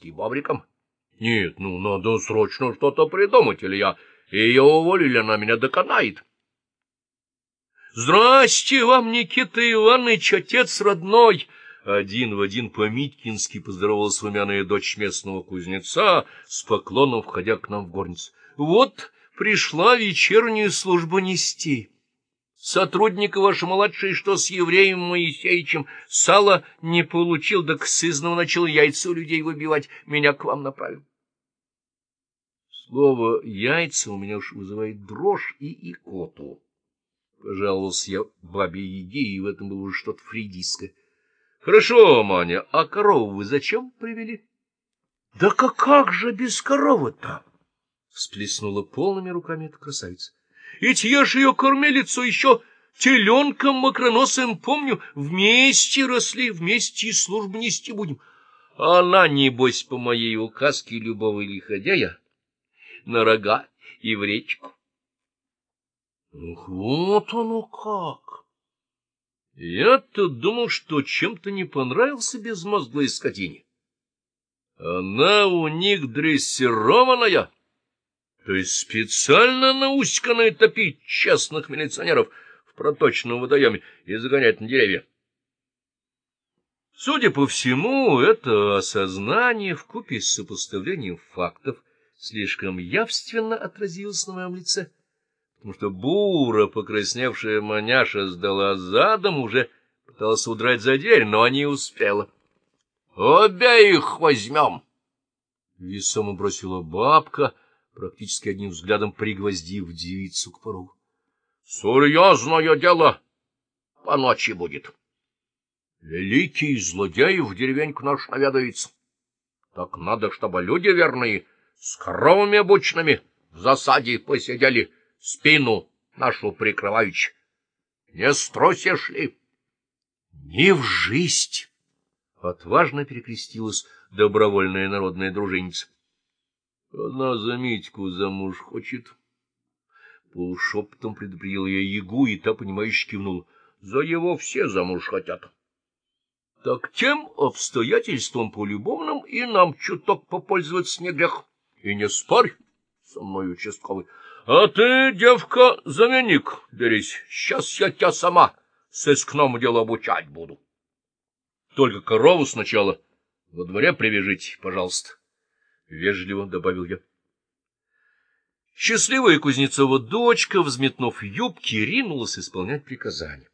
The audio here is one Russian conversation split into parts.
и бобриком. Нет, ну, надо срочно что-то придумать, или я ее уволили, она меня доконает. Здрасте вам, Никита Иванович, отец родной! Один в один по-митькински поздоровалась румяная дочь местного кузнеца, с поклоном входя к нам в горницу. Вот пришла вечернюю службу нести. Сотрудника ваш младший, что с евреем Моисеевичем сало не получил, да к сызному начал яйца у людей выбивать, меня к вам направил. Слово «яйца» у меня уж вызывает дрожь и икоту. Пожаловался я бабе Еге, и в этом было уже что-то фридистское. — Хорошо, Маня, а корову вы зачем привели? — Да как, как же без коровы-то? — всплеснула полными руками эта красавица. — Ведь я же ее кормилицу еще теленком макроносым помню. Вместе росли, вместе и службу нести будем. Она, небось, по моей указке любого лиходяя, на рога и в речку. Ух, вот оно как! Я-то думал, что чем-то не понравился безмозглой скотине. Она у них дрессированная, то есть специально науськанная топить честных милиционеров в проточном водоеме и загонять на деревья. Судя по всему, это осознание вкупе с сопоставлением фактов слишком явственно отразилось на моем лице потому что бура, покрасневшая маняша, сдала задом, уже пыталась удрать за дверь, но не успела. — Обе их возьмем! — весомо бросила бабка, практически одним взглядом пригвоздив девицу к порогу. — Серьезное дело по ночи будет. Великий злодей в деревеньку наш наведается. Так надо, чтобы люди верные с коровами обученными в засаде посидели, — спину нашу прикрываючи. Не струсишь ли? Не в жизнь! Отважно перекрестилась добровольная народная дружинница. Она за Митьку замуж хочет. Полушепотом предупредил я Ягу, и та, понимающе кивнула. За его все замуж хотят. Так тем обстоятельством полюбовным и нам чуток попользоваться не грех. И не спорь со мной, участковый. — А ты, девка, заменик, берись. Сейчас я тебя сама сыскному делу обучать буду. Только корову сначала во дворе привяжите, пожалуйста, — вежливо добавил я. Счастливая Кузнецова дочка, взметнув юбки, ринулась исполнять приказания.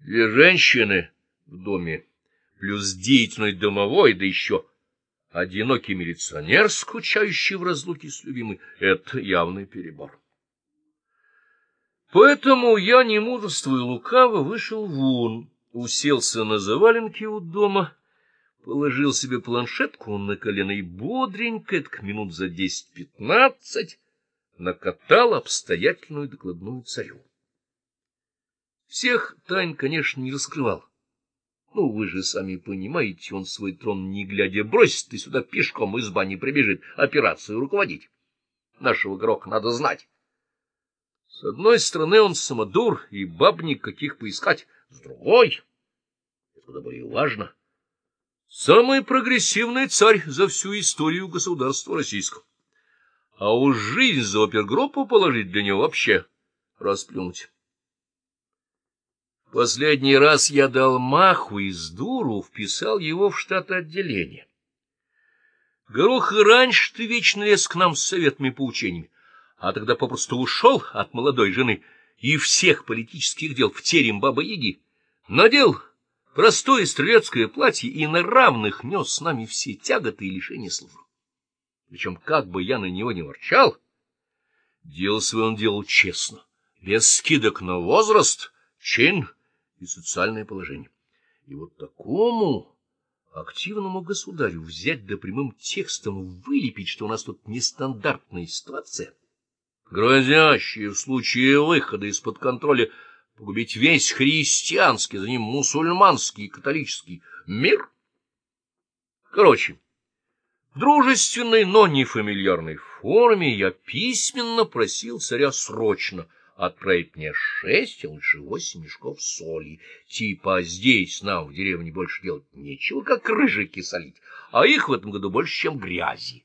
Две женщины в доме, плюс деятельный домовой, да еще одинокий милиционер, скучающий в разлуке с любимой, — это явный перебор. Поэтому я, не мудрствуя лукаво, вышел вон, уселся на заваленке у дома, положил себе планшетку на колено и бодренько, к минут за десять-пятнадцать, накатал обстоятельную докладную царю. Всех тайн, конечно, не раскрывал. Ну, вы же сами понимаете, он свой трон не глядя бросит и сюда пешком из бани прибежит операцию руководить. Нашего гроха надо знать. С одной стороны, он самодур и бабник, каких поискать. С другой, это куда более важно, самый прогрессивный царь за всю историю государства российского. А уж жизнь за опергруппу положить для него вообще расплюнуть. Последний раз я дал маху и с дуру вписал его в штат отделения. И раньше ты вечно лез к нам с советами и поучениями, а тогда попросту ушел от молодой жены и всех политических дел в терем Бабы-Яги, надел простое стрелецкое платье и на равных нес с нами все тяготы и лишения службы. Причем, как бы я на него не ворчал, дело свое он делал честно, без скидок на возраст, чин и социальное положение. И вот такому активному государю взять да прямым текстом вылепить, что у нас тут нестандартная ситуация, грозящая в случае выхода из-под контроля погубить весь христианский, за ним мусульманский католический мир. Короче, в дружественной, но не фамильярной форме я письменно просил царя срочно отправить мне шесть, а лучше восемь мешков соли. Типа здесь нам в деревне больше делать нечего, как рыжики солить, а их в этом году больше, чем грязи.